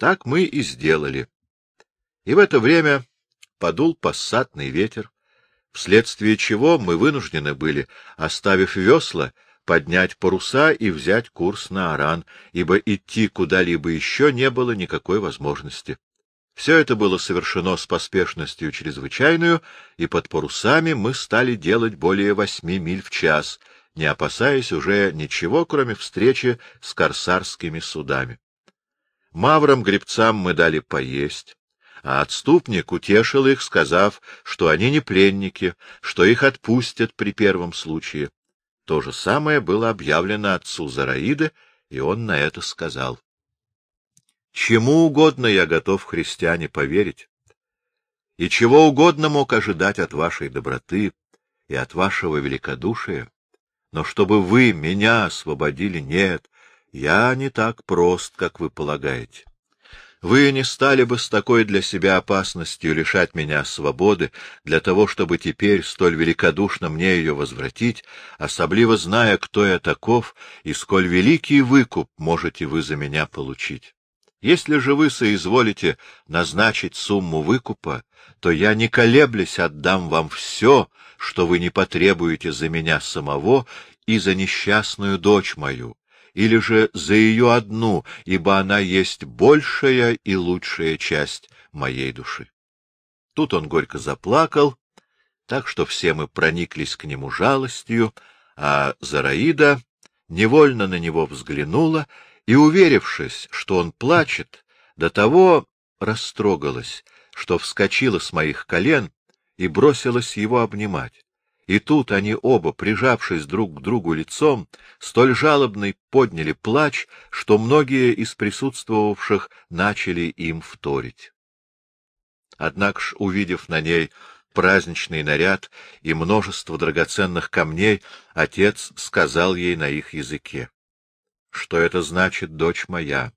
Так мы и сделали. И в это время подул пассатный ветер, вследствие чего мы вынуждены были, оставив весла, поднять паруса и взять курс на Аран, ибо идти куда-либо еще не было никакой возможности. Все это было совершено с поспешностью чрезвычайную, и под парусами мы стали делать более восьми миль в час, не опасаясь уже ничего, кроме встречи с корсарскими судами. Маврам-гребцам мы дали поесть, а отступник утешил их, сказав, что они не пленники, что их отпустят при первом случае. То же самое было объявлено отцу Зараида, и он на это сказал. Чему угодно я готов, христиане, поверить. И чего угодно мог ожидать от вашей доброты и от вашего великодушия. Но чтобы вы меня освободили, нет, я не так прост, как вы полагаете. Вы не стали бы с такой для себя опасностью лишать меня свободы, для того, чтобы теперь столь великодушно мне ее возвратить, особливо зная, кто я таков и сколь великий выкуп можете вы за меня получить. Если же вы соизволите назначить сумму выкупа, то я, не колеблясь, отдам вам все, что вы не потребуете за меня самого и за несчастную дочь мою, или же за ее одну, ибо она есть большая и лучшая часть моей души. Тут он горько заплакал, так что все мы прониклись к нему жалостью, а Зараида невольно на него взглянула и, уверившись, что он плачет, до того растрогалась, что вскочила с моих колен и бросилась его обнимать. И тут они оба, прижавшись друг к другу лицом, столь жалобный подняли плач, что многие из присутствовавших начали им вторить. Однако ж, увидев на ней праздничный наряд и множество драгоценных камней, отец сказал ей на их языке. Что это значит, дочь моя?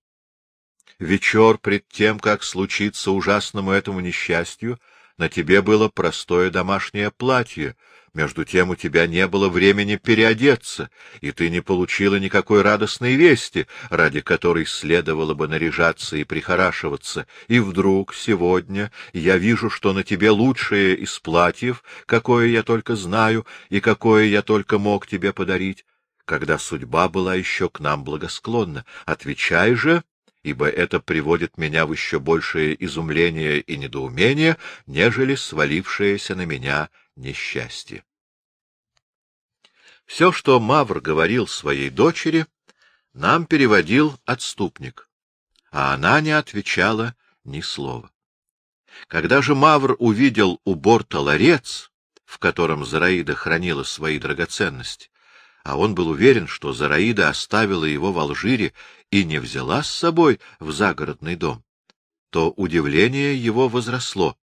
Вечер пред тем, как случится ужасному этому несчастью, на тебе было простое домашнее платье, между тем у тебя не было времени переодеться, и ты не получила никакой радостной вести, ради которой следовало бы наряжаться и прихорашиваться. И вдруг сегодня я вижу, что на тебе лучшее из платьев, какое я только знаю и какое я только мог тебе подарить когда судьба была еще к нам благосклонна. Отвечай же, ибо это приводит меня в еще большее изумление и недоумение, нежели свалившееся на меня несчастье. Все, что Мавр говорил своей дочери, нам переводил отступник, а она не отвечала ни слова. Когда же Мавр увидел у борта ларец, в котором Зараида хранила свои драгоценности, а он был уверен, что Зараида оставила его в Алжире и не взяла с собой в загородный дом, то удивление его возросло,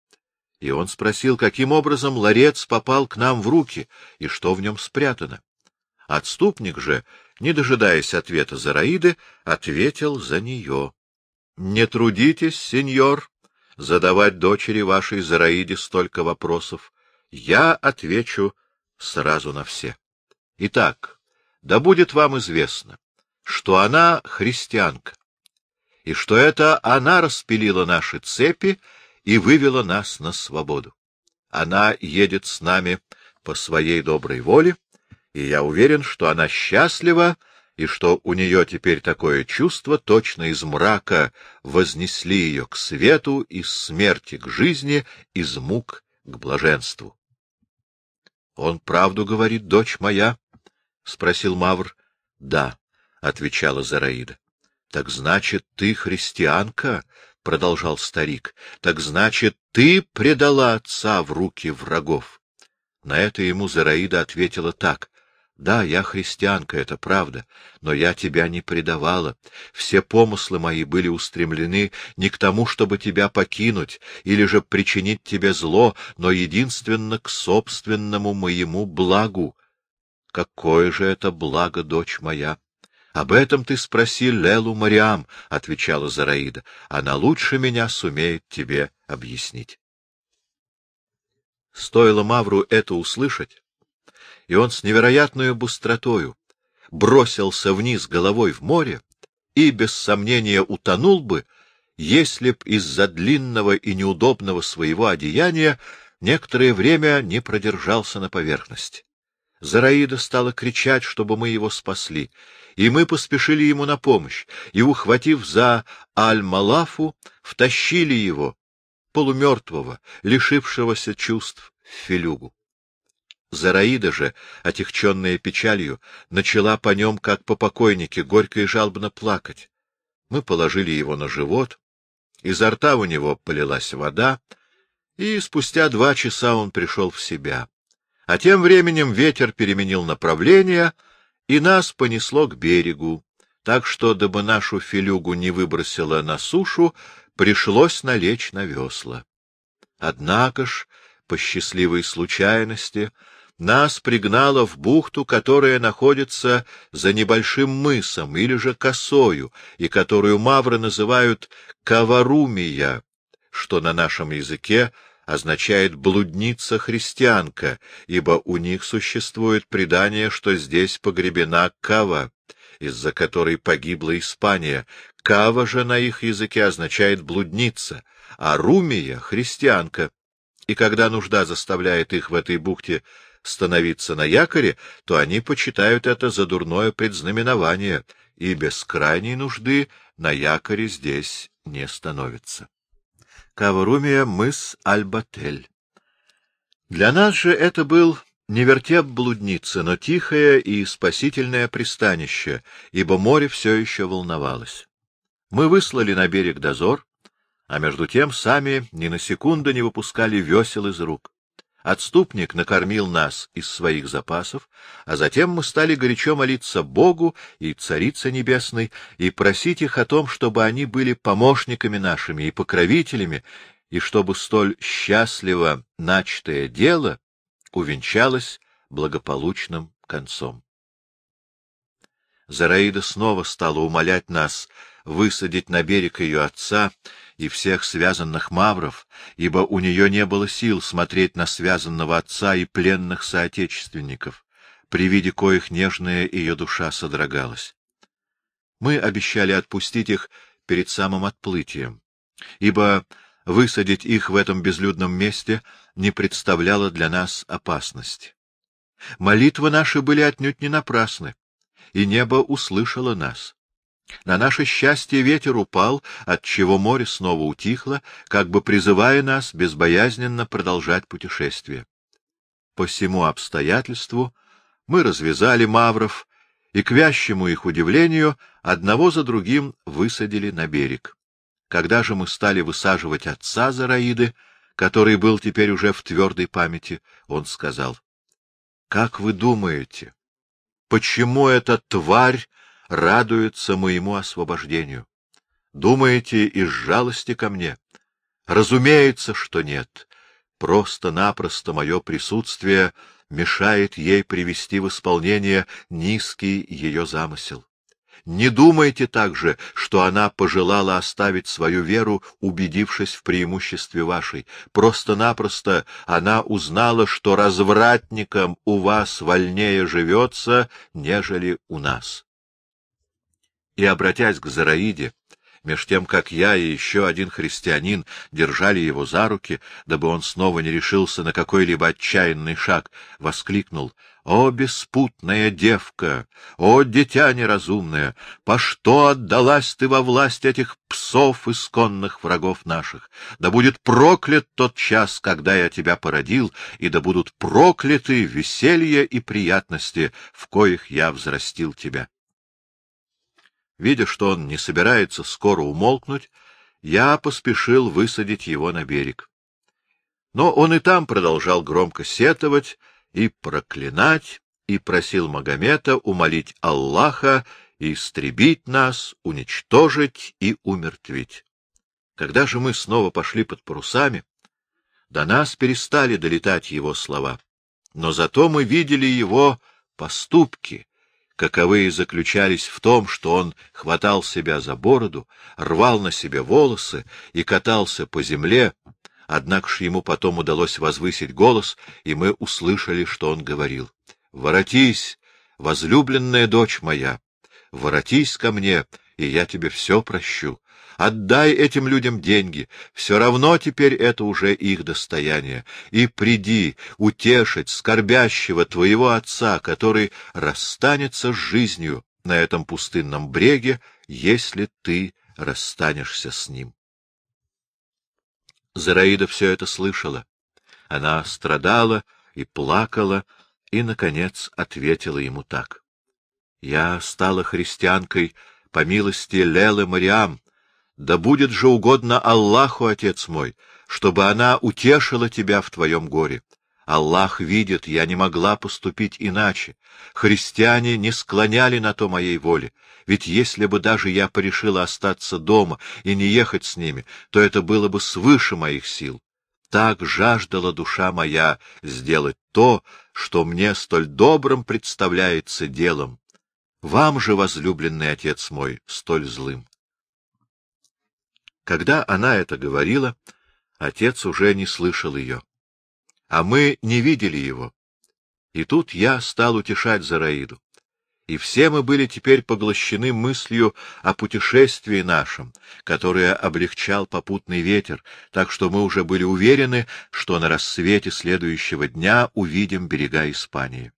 и он спросил, каким образом ларец попал к нам в руки и что в нем спрятано. Отступник же, не дожидаясь ответа Зараиды, ответил за нее. — Не трудитесь, сеньор, задавать дочери вашей Зараиде столько вопросов. Я отвечу сразу на все. Итак, да будет вам известно, что она христианка, и что это она распилила наши цепи и вывела нас на свободу. Она едет с нами по своей доброй воле, и я уверен, что она счастлива, и что у нее теперь такое чувство, точно из мрака вознесли ее к свету, из смерти к жизни, из мук к блаженству. Он правду говорит, дочь моя, — спросил Мавр. — Да, — отвечала Зараида. — Так значит, ты христианка? — продолжал старик. — Так значит, ты предала отца в руки врагов? На это ему Зараида ответила так. — Да, я христианка, это правда, но я тебя не предавала. Все помыслы мои были устремлены не к тому, чтобы тебя покинуть или же причинить тебе зло, но единственно к собственному моему благу. — Какое же это благо, дочь моя! — Об этом ты спроси Лелу Мариам, — отвечала Зараида. — Она лучше меня сумеет тебе объяснить. Стоило Мавру это услышать, и он с невероятной быстротою бросился вниз головой в море и, без сомнения, утонул бы, если б из-за длинного и неудобного своего одеяния некоторое время не продержался на поверхности. Зараида стала кричать, чтобы мы его спасли, и мы поспешили ему на помощь, и, ухватив за Аль-Малафу, втащили его, полумертвого, лишившегося чувств, в филюгу. Зараида же, отягченная печалью, начала по нем, как по покойнике, горько и жалобно плакать. Мы положили его на живот, изо рта у него полилась вода, и спустя два часа он пришел в себя. А тем временем ветер переменил направление, и нас понесло к берегу, так что, дабы нашу филюгу не выбросило на сушу, пришлось налечь на весла. Однако ж, по счастливой случайности, нас пригнало в бухту, которая находится за небольшим мысом или же косою, и которую мавры называют Каварумия, что на нашем языке означает «блудница-христианка», ибо у них существует предание, что здесь погребена Кава, из-за которой погибла Испания. Кава же на их языке означает «блудница», а Румия — христианка. И когда нужда заставляет их в этой бухте становиться на якоре, то они почитают это за дурное предзнаменование, и без крайней нужды на якоре здесь не становится. Каварумия — мыс Альбатель. Для нас же это был не вертеп блудницы, но тихое и спасительное пристанище, ибо море все еще волновалось. Мы выслали на берег дозор, а между тем сами ни на секунду не выпускали весел из рук. Отступник накормил нас из своих запасов, а затем мы стали горячо молиться Богу и Царице Небесной и просить их о том, чтобы они были помощниками нашими и покровителями, и чтобы столь счастливо начатое дело увенчалось благополучным концом. Зараида снова стала умолять нас высадить на берег ее отца и всех связанных мавров, ибо у нее не было сил смотреть на связанного отца и пленных соотечественников, при виде коих нежная ее душа содрогалась. Мы обещали отпустить их перед самым отплытием, ибо высадить их в этом безлюдном месте не представляло для нас опасности. Молитвы наши были отнюдь не напрасны, и небо услышало нас. На наше счастье ветер упал, отчего море снова утихло, как бы призывая нас безбоязненно продолжать путешествие. По всему обстоятельству мы развязали мавров и, к вящему их удивлению, одного за другим высадили на берег. Когда же мы стали высаживать отца Зараиды, который был теперь уже в твердой памяти, он сказал, — Как вы думаете, почему эта тварь радуется моему освобождению. Думаете, из жалости ко мне? Разумеется, что нет. Просто-напросто мое присутствие мешает ей привести в исполнение низкий ее замысел. Не думайте также, что она пожелала оставить свою веру, убедившись в преимуществе вашей. Просто-напросто она узнала, что развратникам у вас вольнее живется, нежели у нас и, обратясь к Зараиде, меж тем, как я и еще один христианин держали его за руки, дабы он снова не решился на какой-либо отчаянный шаг, воскликнул «О, беспутная девка! О, дитя неразумное! По что отдалась ты во власть этих псов, исконных врагов наших? Да будет проклят тот час, когда я тебя породил, и да будут прокляты веселье и приятности, в коих я взрастил тебя!» Видя, что он не собирается скоро умолкнуть, я поспешил высадить его на берег. Но он и там продолжал громко сетовать и проклинать, и просил Магомета умолить Аллаха истребить нас, уничтожить и умертвить. Когда же мы снова пошли под парусами, до нас перестали долетать его слова, но зато мы видели его поступки, каковые заключались в том, что он хватал себя за бороду, рвал на себе волосы и катался по земле, однако ж ему потом удалось возвысить голос, и мы услышали, что он говорил. — Воротись, возлюбленная дочь моя, воротись ко мне, и я тебе все прощу. Отдай этим людям деньги, все равно теперь это уже их достояние. И приди утешить скорбящего твоего отца, который расстанется с жизнью на этом пустынном бреге, если ты расстанешься с ним. Зараида все это слышала. Она страдала и плакала, и, наконец, ответила ему так. — Я стала христианкой по милости Лелы Мариам. Да будет же угодно Аллаху, отец мой, чтобы она утешила тебя в твоем горе. Аллах видит, я не могла поступить иначе. Христиане не склоняли на то моей воле. Ведь если бы даже я порешила остаться дома и не ехать с ними, то это было бы свыше моих сил. Так жаждала душа моя сделать то, что мне столь добрым представляется делом. Вам же, возлюбленный отец мой, столь злым. Когда она это говорила, отец уже не слышал ее а мы не видели его. И тут я стал утешать Зараиду. И все мы были теперь поглощены мыслью о путешествии нашем, которое облегчал попутный ветер, так что мы уже были уверены, что на рассвете следующего дня увидим берега Испании.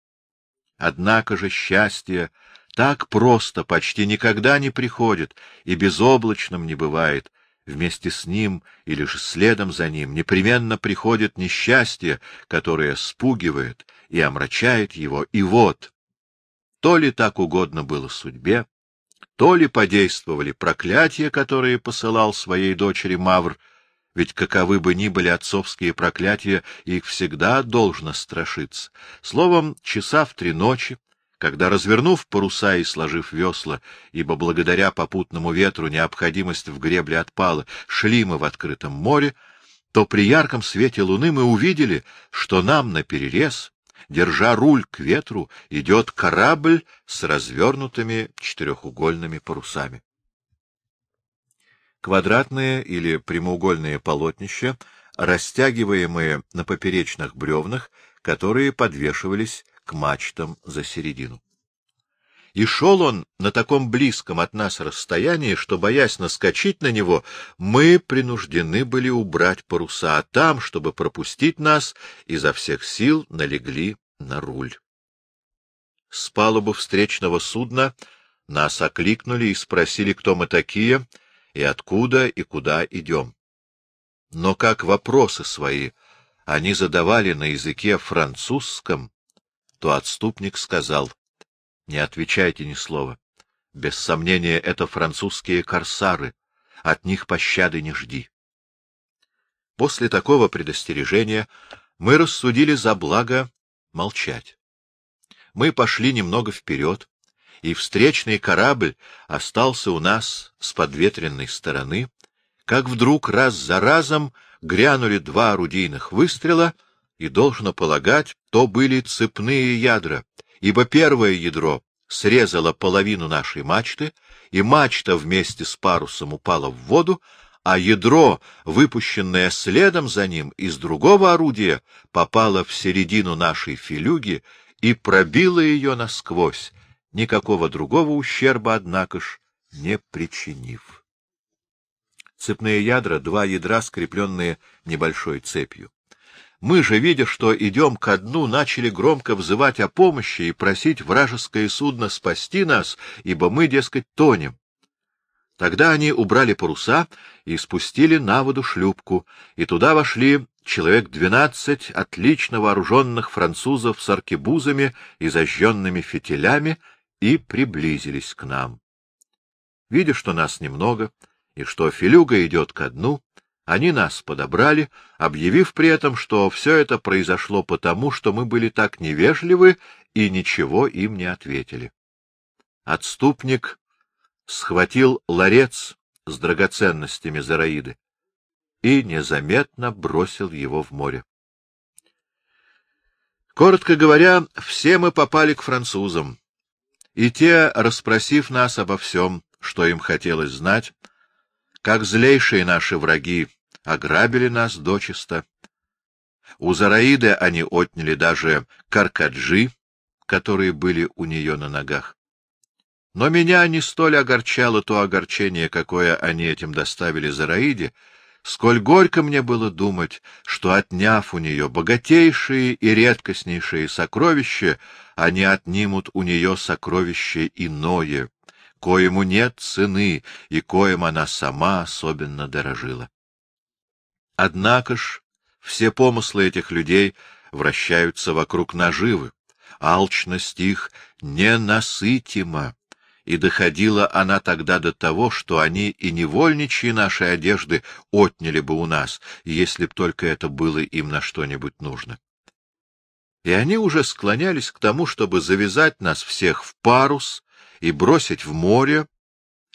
Однако же счастье так просто почти никогда не приходит и безоблачным не бывает, вместе с ним или же следом за ним непременно приходит несчастье, которое спугивает и омрачает его, и вот, то ли так угодно было судьбе, то ли подействовали проклятия, которые посылал своей дочери Мавр, ведь каковы бы ни были отцовские проклятия, их всегда должно страшиться. Словом, часа в три ночи, когда, развернув паруса и сложив весла, ибо благодаря попутному ветру необходимость в гребле отпала, шли мы в открытом море, то при ярком свете луны мы увидели, что нам наперерез, держа руль к ветру, идет корабль с развернутыми четырехугольными парусами. Квадратные или прямоугольные полотнища, растягиваемые на поперечных бревнах, которые подвешивались к мачтам за середину. И шел он на таком близком от нас расстоянии, что, боясь наскочить на него, мы принуждены были убрать паруса, а там, чтобы пропустить нас, изо всех сил налегли на руль. С палубы встречного судна нас окликнули и спросили, кто мы такие, и откуда, и куда идем. Но как вопросы свои они задавали на языке французском, то отступник сказал, — Не отвечайте ни слова. Без сомнения, это французские корсары. От них пощады не жди. После такого предостережения мы рассудили за благо молчать. Мы пошли немного вперед, и встречный корабль остался у нас с подветренной стороны, как вдруг раз за разом грянули два орудийных выстрела — и, должно полагать, то были цепные ядра, ибо первое ядро срезало половину нашей мачты, и мачта вместе с парусом упала в воду, а ядро, выпущенное следом за ним из другого орудия, попало в середину нашей филюги и пробило ее насквозь, никакого другого ущерба, однако ж, не причинив. Цепные ядра — два ядра, скрепленные небольшой цепью. Мы же, видя, что идем ко дну, начали громко взывать о помощи и просить вражеское судно спасти нас, ибо мы, дескать, тонем. Тогда они убрали паруса и спустили на воду шлюпку, и туда вошли человек двенадцать отлично вооруженных французов с аркебузами и зажженными фитилями и приблизились к нам. Видя, что нас немного, и что филюга идет ко дну, они нас подобрали, объявив при этом, что все это произошло потому, что мы были так невежливы и ничего им не ответили. Отступник схватил ларец с драгоценностями Зараиды и незаметно бросил его в море. Коротко говоря, все мы попали к французам, и те, расспросив нас обо всем, что им хотелось знать, как злейшие наши враги ограбили нас дочисто. У Зараиды они отняли даже каркаджи, которые были у нее на ногах. Но меня не столь огорчало то огорчение, какое они этим доставили Зараиде, сколь горько мне было думать, что, отняв у нее богатейшие и редкостнейшие сокровища, они отнимут у нее сокровище иное, коему нет цены и коим она сама особенно дорожила. Однако ж все помыслы этих людей вращаются вокруг наживы, алчность их ненасытима, и доходила она тогда до того, что они и невольничьи наши одежды отняли бы у нас, если б только это было им на что-нибудь нужно. И они уже склонялись к тому, чтобы завязать нас всех в парус и бросить в море,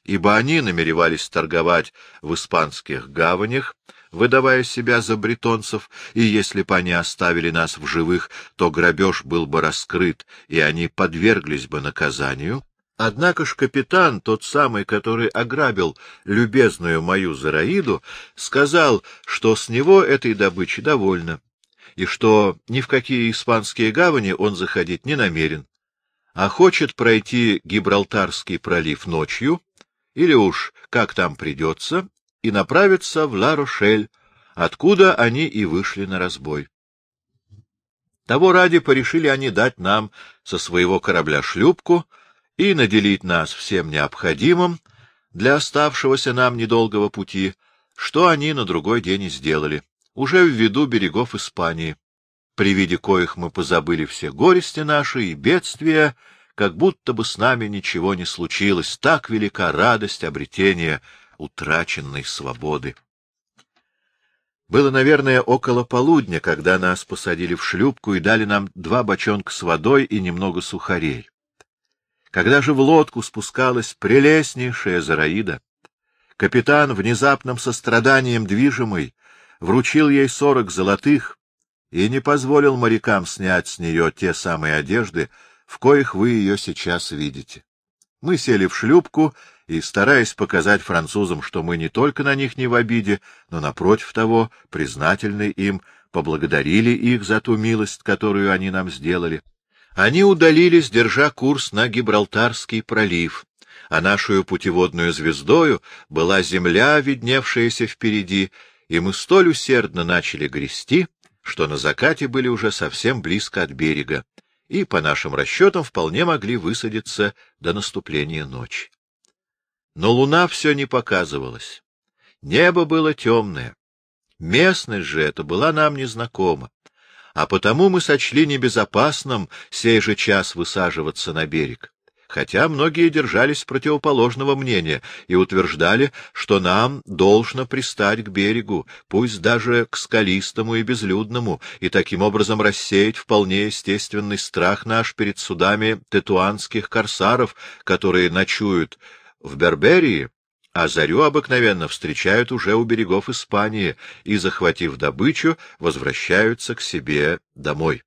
ибо они намеревались торговать в испанских гаванях, выдавая себя за бретонцев, и если бы они оставили нас в живых, то грабеж был бы раскрыт, и они подверглись бы наказанию. Однако ж капитан, тот самый, который ограбил любезную мою Зараиду, сказал, что с него этой добычи довольно, и что ни в какие испанские гавани он заходить не намерен, а хочет пройти Гибралтарский пролив ночью, или уж как там придется, и направиться в Ла-Рошель, откуда они и вышли на разбой. Того ради порешили они дать нам со своего корабля шлюпку и наделить нас всем необходимым для оставшегося нам недолгого пути, что они на другой день и сделали, уже в виду берегов Испании при виде коих мы позабыли все горести наши и бедствия, как будто бы с нами ничего не случилось, так велика радость обретения утраченной свободы. Было, наверное, около полудня, когда нас посадили в шлюпку и дали нам два бочонка с водой и немного сухарей. Когда же в лодку спускалась прелестнейшая Зараида, капитан, внезапным состраданием движимый, вручил ей сорок золотых и не позволил морякам снять с нее те самые одежды, в коих вы ее сейчас видите. Мы сели в шлюпку и, стараясь показать французам, что мы не только на них не в обиде, но, напротив того, признательны им, поблагодарили их за ту милость, которую они нам сделали. Они удалились, держа курс на Гибралтарский пролив, а нашу путеводную звездою была земля, видневшаяся впереди, и мы столь усердно начали грести, что на закате были уже совсем близко от берега, и, по нашим расчетам, вполне могли высадиться до наступления ночи. Но луна все не показывалась. Небо было темное. Местность же эта была нам незнакома, а потому мы сочли небезопасным сей же час высаживаться на берег хотя многие держались противоположного мнения и утверждали, что нам должно пристать к берегу, пусть даже к скалистому и безлюдному, и таким образом рассеять вполне естественный страх наш перед судами тетуанских корсаров, которые ночуют в Берберии, а зарю обыкновенно встречают уже у берегов Испании и, захватив добычу, возвращаются к себе домой.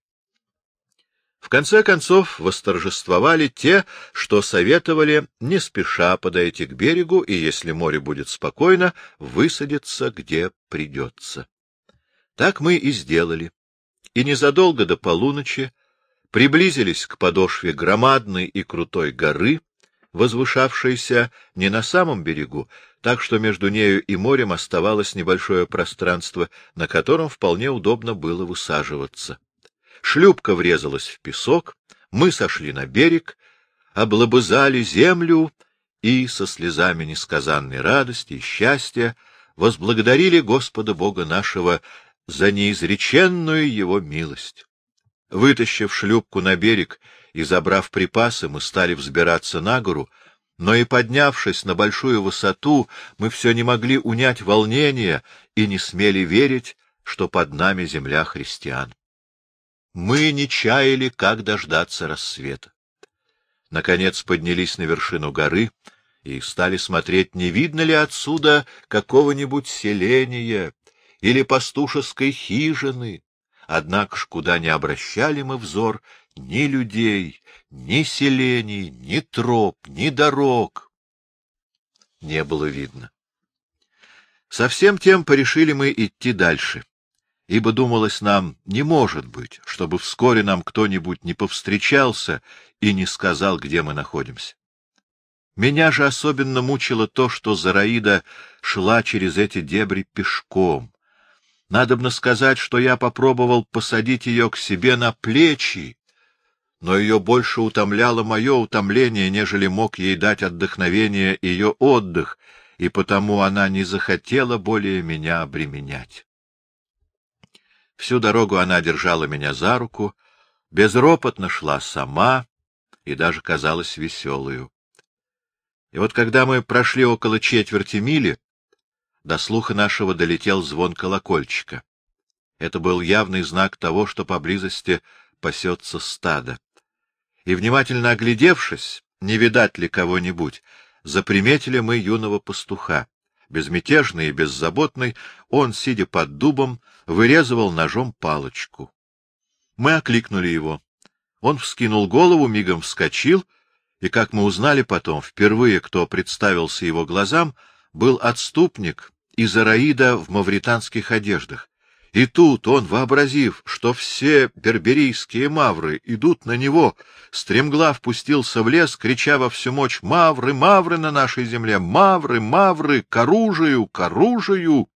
В конце концов восторжествовали те, что советовали не спеша подойти к берегу и, если море будет спокойно, высадиться где придется. Так мы и сделали. И незадолго до полуночи приблизились к подошве громадной и крутой горы, возвышавшейся не на самом берегу, так что между нею и морем оставалось небольшое пространство, на котором вполне удобно было высаживаться. Шлюпка врезалась в песок, мы сошли на берег, облобызали землю и со слезами несказанной радости и счастья возблагодарили Господа Бога нашего за неизреченную его милость. Вытащив шлюпку на берег и забрав припасы, мы стали взбираться на гору, но и поднявшись на большую высоту, мы все не могли унять волнение и не смели верить, что под нами земля христиан. Мы не чаяли, как дождаться рассвета. Наконец поднялись на вершину горы и стали смотреть, не видно ли отсюда какого-нибудь селения или пастушеской хижины. Однако ж, куда не обращали мы взор, ни людей, ни селений, ни троп, ни дорог не было видно. Со всем тем порешили мы идти дальше ибо думалось нам, не может быть, чтобы вскоре нам кто-нибудь не повстречался и не сказал, где мы находимся. Меня же особенно мучило то, что Зараида шла через эти дебри пешком. Надобно сказать, что я попробовал посадить ее к себе на плечи, но ее больше утомляло мое утомление, нежели мог ей дать отдохновение ее отдых, и потому она не захотела более меня обременять. Всю дорогу она держала меня за руку, безропотно шла сама и даже казалась веселую. И вот когда мы прошли около четверти мили, до слуха нашего долетел звон колокольчика. Это был явный знак того, что поблизости пасется стадо. И, внимательно оглядевшись, не видать ли кого-нибудь, заприметили мы юного пастуха. Безмятежный и беззаботный, он, сидя под дубом, вырезывал ножом палочку. Мы окликнули его. Он вскинул голову, мигом вскочил, и, как мы узнали потом, впервые, кто представился его глазам, был отступник из Араида в мавританских одеждах. И тут он, вообразив, что все берберийские мавры идут на него, стремглав пустился в лес, крича во всю мощь «Мавры, мавры на нашей земле! Мавры, мавры! К оружию, к оружию!»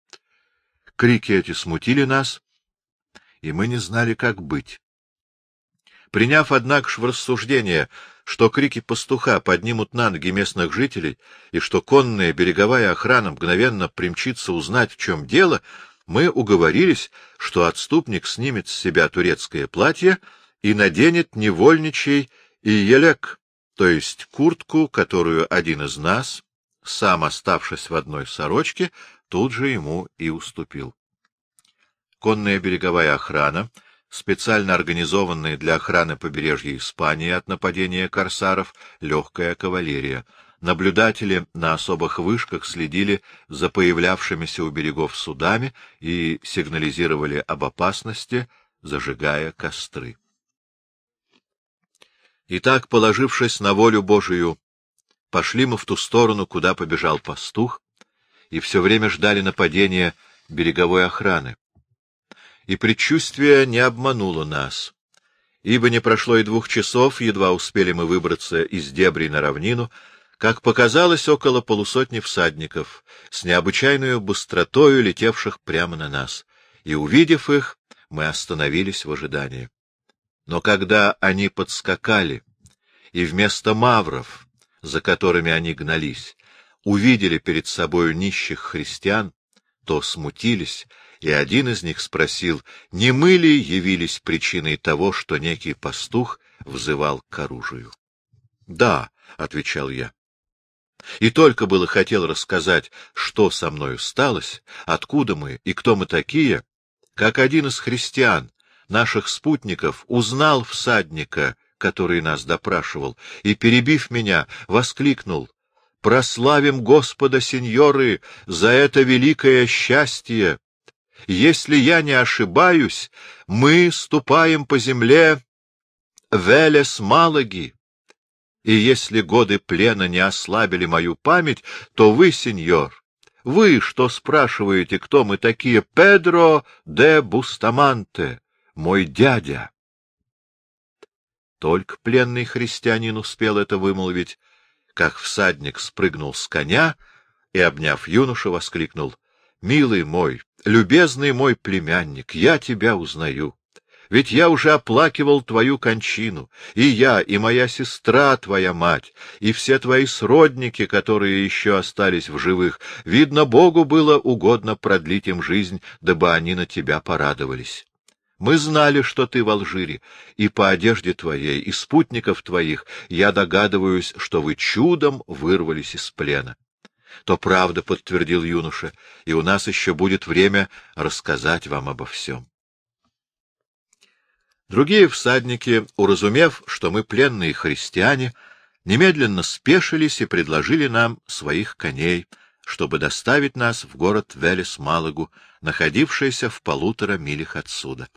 Крики эти смутили нас, и мы не знали, как быть. Приняв, однако, в рассуждение, что крики пастуха поднимут на ноги местных жителей и что конная береговая охрана мгновенно примчится узнать, в чем дело, мы уговорились, что отступник снимет с себя турецкое платье и наденет невольничий и елек, то есть куртку, которую один из нас, сам оставшись в одной сорочке, тут же ему и уступил. Конная береговая охрана — специально организованные для охраны побережья Испании от нападения корсаров, легкая кавалерия. Наблюдатели на особых вышках следили за появлявшимися у берегов судами и сигнализировали об опасности, зажигая костры. Итак, положившись на волю Божию, пошли мы в ту сторону, куда побежал пастух, и все время ждали нападения береговой охраны и предчувствие не обмануло нас. Ибо не прошло и двух часов, едва успели мы выбраться из дебрей на равнину, как показалось около полусотни всадников, с необычайной быстротою летевших прямо на нас, и, увидев их, мы остановились в ожидании. Но когда они подскакали, и вместо мавров, за которыми они гнались, увидели перед собою нищих христиан, то смутились и один из них спросил, не мы ли явились причиной того, что некий пастух взывал к оружию. — Да, — отвечал я. И только было хотел рассказать, что со мною сталось, откуда мы и кто мы такие, как один из христиан, наших спутников, узнал всадника, который нас допрашивал, и, перебив меня, воскликнул — Прославим Господа, сеньоры, за это великое счастье, если я не ошибаюсь, мы ступаем по земле Велес Малаги. И если годы плена не ослабили мою память, то вы, сеньор, вы, что спрашиваете, кто мы такие, Педро де Бустаманте, мой дядя. Только пленный христианин успел это вымолвить, как всадник спрыгнул с коня и, обняв юношу, воскликнул Милый мой, любезный мой племянник, я тебя узнаю. Ведь я уже оплакивал твою кончину, и я, и моя сестра, твоя мать, и все твои сродники, которые еще остались в живых. Видно, Богу было угодно продлить им жизнь, дабы они на тебя порадовались. Мы знали, что ты в Алжире, и по одежде твоей, и спутников твоих я догадываюсь, что вы чудом вырвались из плена то правда, — подтвердил юноша, — и у нас еще будет время рассказать вам обо всем. Другие всадники, уразумев, что мы пленные христиане, немедленно спешились и предложили нам своих коней, чтобы доставить нас в город Велес-Малагу, находившийся в полутора милях отсюда.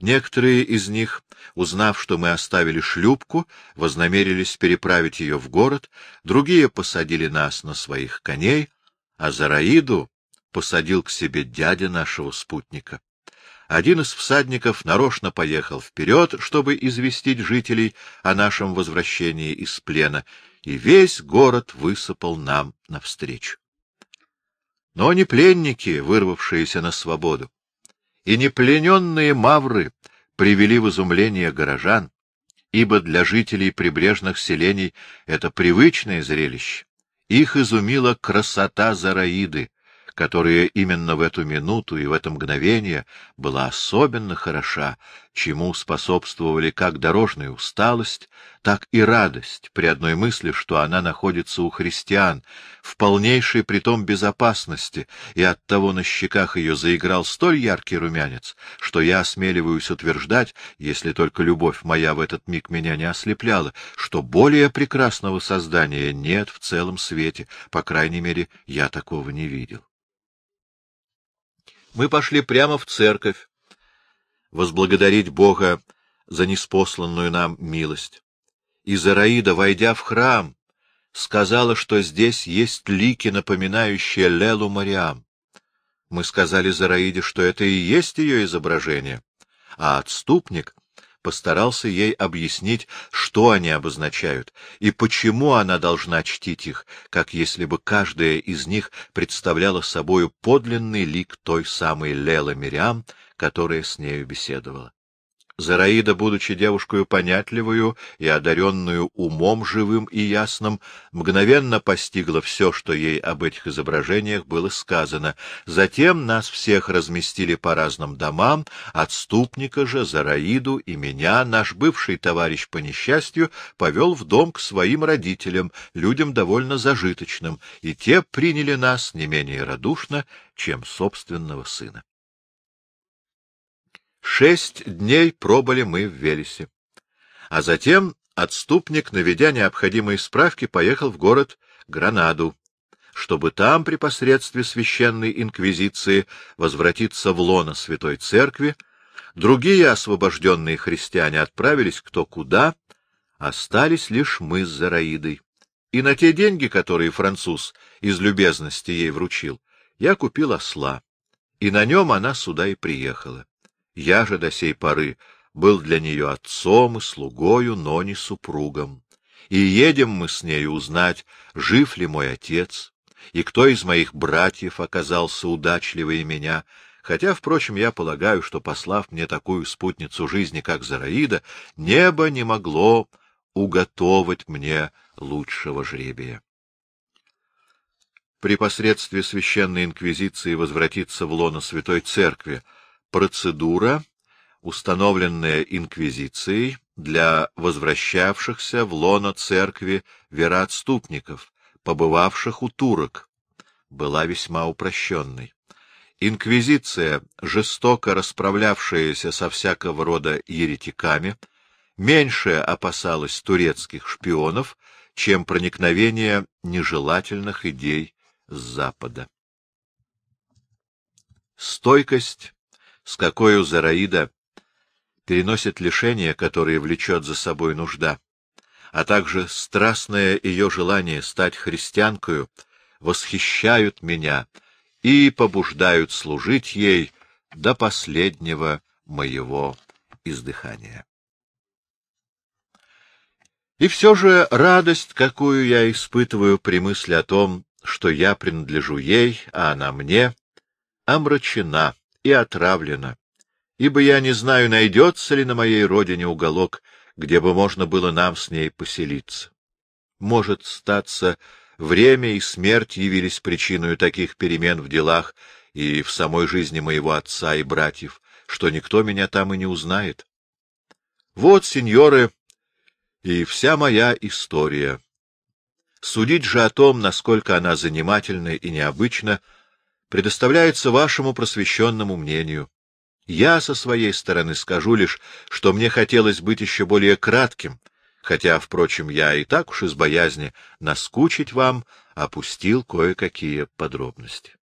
Некоторые из них, узнав, что мы оставили шлюпку, вознамерились переправить ее в город, другие посадили нас на своих коней, а Зараиду посадил к себе дядя нашего спутника. Один из всадников нарочно поехал вперед, чтобы известить жителей о нашем возвращении из плена, и весь город высыпал нам навстречу. Но не пленники, вырвавшиеся на свободу, и не плененные мавры привели в изумление горожан, ибо для жителей прибрежных селений это привычное зрелище. Их изумила красота Зараиды, которая именно в эту минуту и в это мгновение была особенно хороша, чему способствовали как дорожная усталость, так и радость при одной мысли, что она находится у христиан, в полнейшей притом безопасности, и оттого на щеках ее заиграл столь яркий румянец, что я осмеливаюсь утверждать, если только любовь моя в этот миг меня не ослепляла, что более прекрасного создания нет в целом свете, по крайней мере, я такого не видел. Мы пошли прямо в церковь, возблагодарить Бога за неспосланную нам милость. И Зараида, войдя в храм, сказала, что здесь есть лики, напоминающие Лелу Мариам. Мы сказали Зараиде, что это и есть ее изображение, а отступник постарался ей объяснить, что они обозначают и почему она должна чтить их, как если бы каждая из них представляла собою подлинный лик той самой Лелы Мириам, которая с нею беседовала. Зараида, будучи девушкой понятливую и одаренную умом живым и ясным, мгновенно постигла все, что ей об этих изображениях было сказано. Затем нас всех разместили по разным домам, отступника же, Зараиду и меня, наш бывший товарищ по несчастью, повел в дом к своим родителям, людям довольно зажиточным, и те приняли нас не менее радушно, чем собственного сына. Шесть дней пробыли мы в Велесе. А затем отступник, наведя необходимые справки, поехал в город Гранаду, чтобы там, при посредстве священной инквизиции, возвратиться в лоно Святой Церкви, другие освобожденные христиане отправились кто куда, остались лишь мы с Зараидой. И на те деньги, которые француз из любезности ей вручил, я купил осла, и на нем она сюда и приехала. Я же до сей поры был для нее отцом и слугою, но не супругом. И едем мы с нею узнать, жив ли мой отец, и кто из моих братьев оказался удачливее меня, хотя, впрочем, я полагаю, что, послав мне такую спутницу жизни, как Зараида, небо не могло уготовать мне лучшего жребия. При посредстве священной инквизиции возвратиться в лоно Святой Церкви — процедура, установленная инквизицией для возвращавшихся в лоно церкви вероотступников, побывавших у турок, была весьма упрощенной. Инквизиция, жестоко расправлявшаяся со всякого рода еретиками, меньше опасалась турецких шпионов, чем проникновение нежелательных идей с Запада. Стойкость с какой Зараида переносит лишения, которые влечет за собой нужда, а также страстное ее желание стать христианкою, восхищают меня и побуждают служить ей до последнего моего издыхания. И все же радость, какую я испытываю при мысли о том, что я принадлежу ей, а она мне, омрачена и отравлена, ибо я не знаю, найдется ли на моей родине уголок, где бы можно было нам с ней поселиться. Может статься, время и смерть явились причиной таких перемен в делах и в самой жизни моего отца и братьев, что никто меня там и не узнает. Вот, сеньоры, и вся моя история. Судить же о том, насколько она занимательна и необычна, — предоставляется вашему просвещенному мнению. Я со своей стороны скажу лишь, что мне хотелось быть еще более кратким, хотя, впрочем, я и так уж из боязни наскучить вам опустил кое-какие подробности.